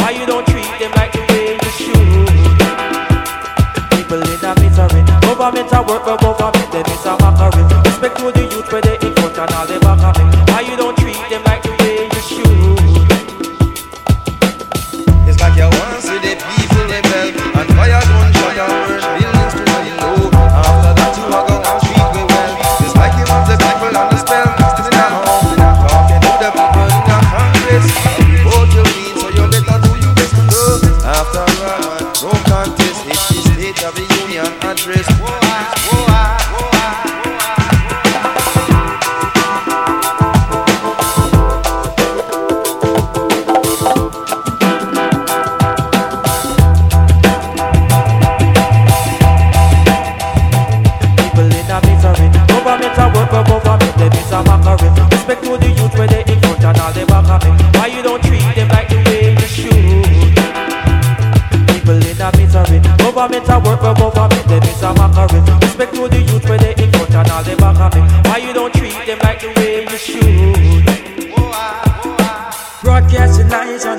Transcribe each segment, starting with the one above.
Why you don't treat them like the way you should? People in a misery. Government a work for government, them is a mockery. Respect to the youth where they in front and all they back Why you don't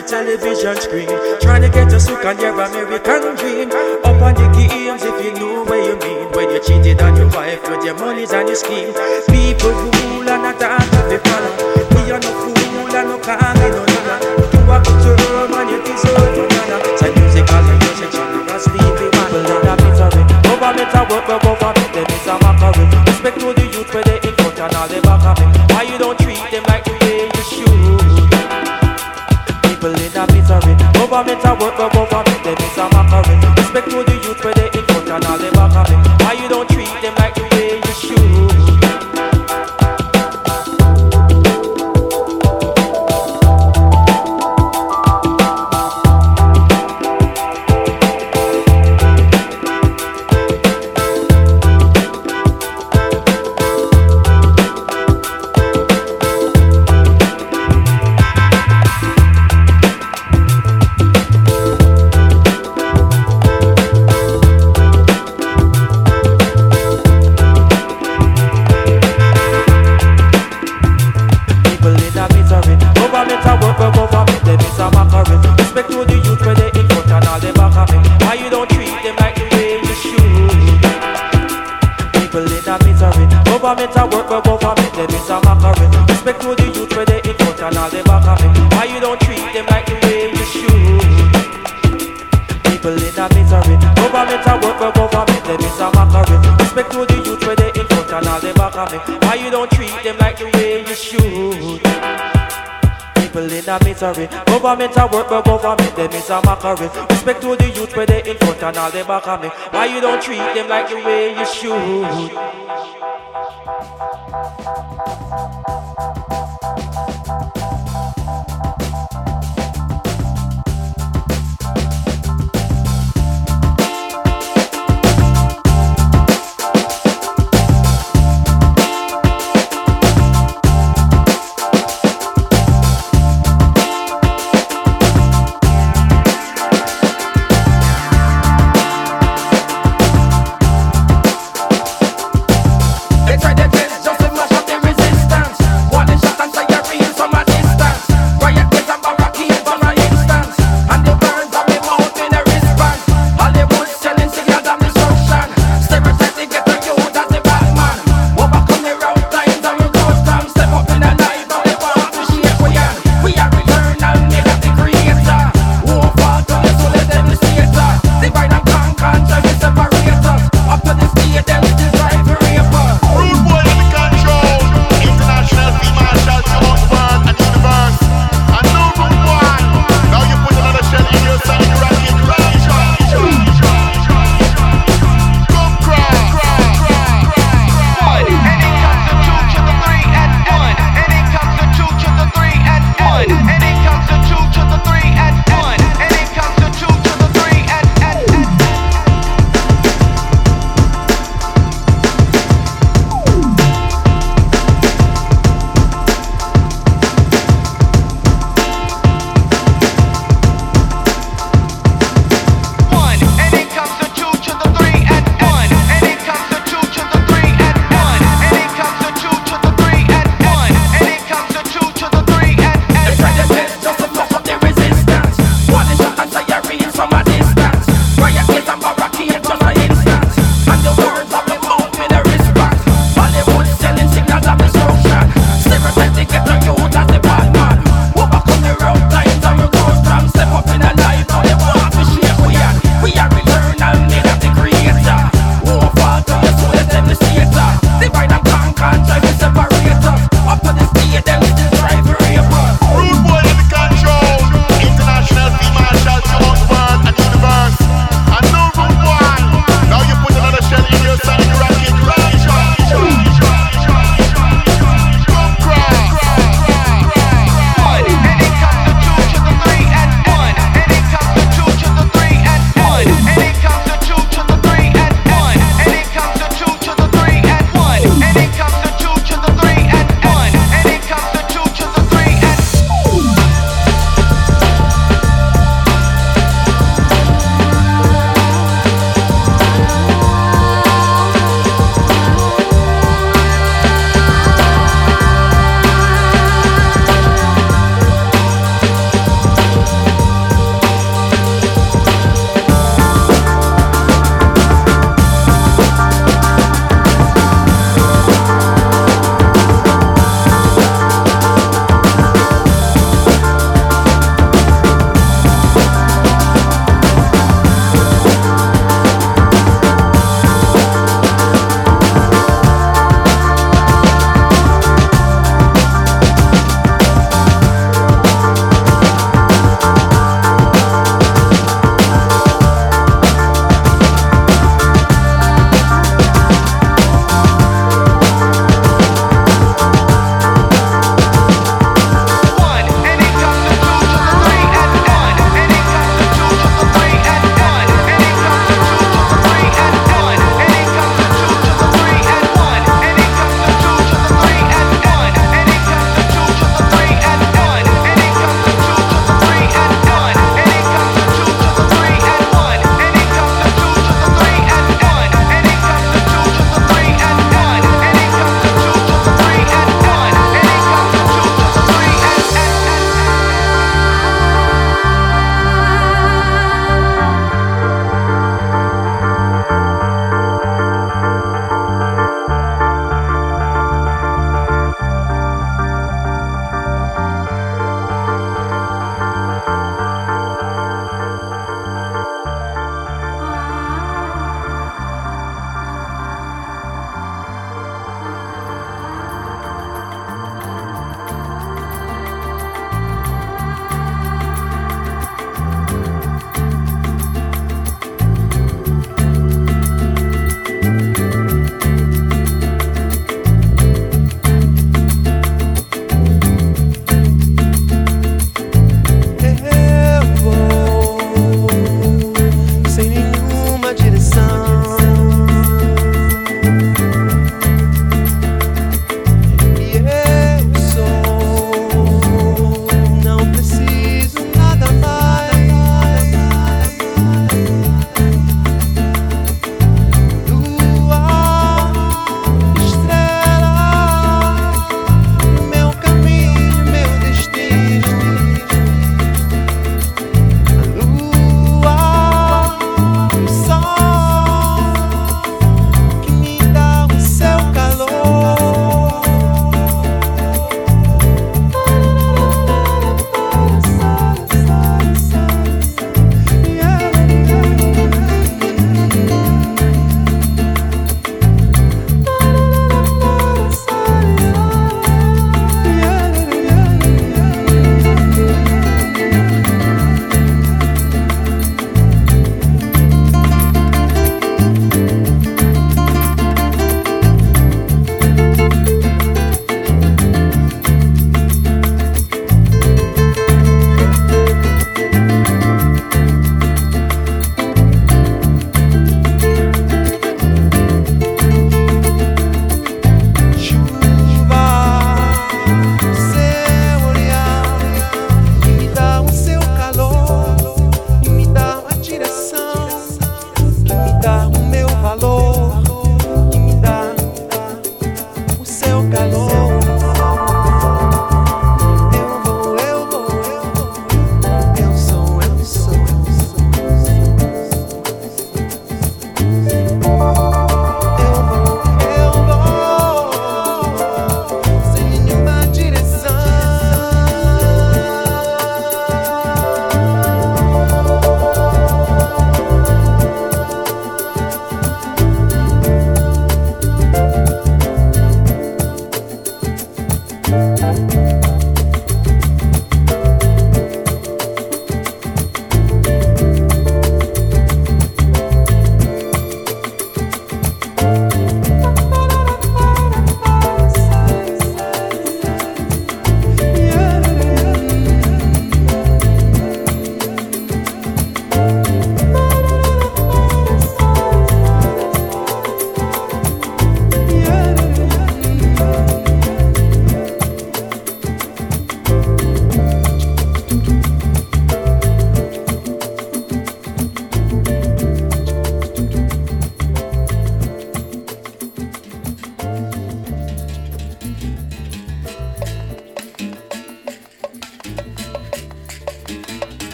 the television screen. Trying to get a sook on your American dream. Up on the games if you know what you mean. When you cheated on your wife with your monies and your scheme. People rule and not the the follow. We are no fool and no can history. Government a work, but government them is a mockery. Respect to the youth where they in front and all they back on me. Why you don't treat them like the way you should?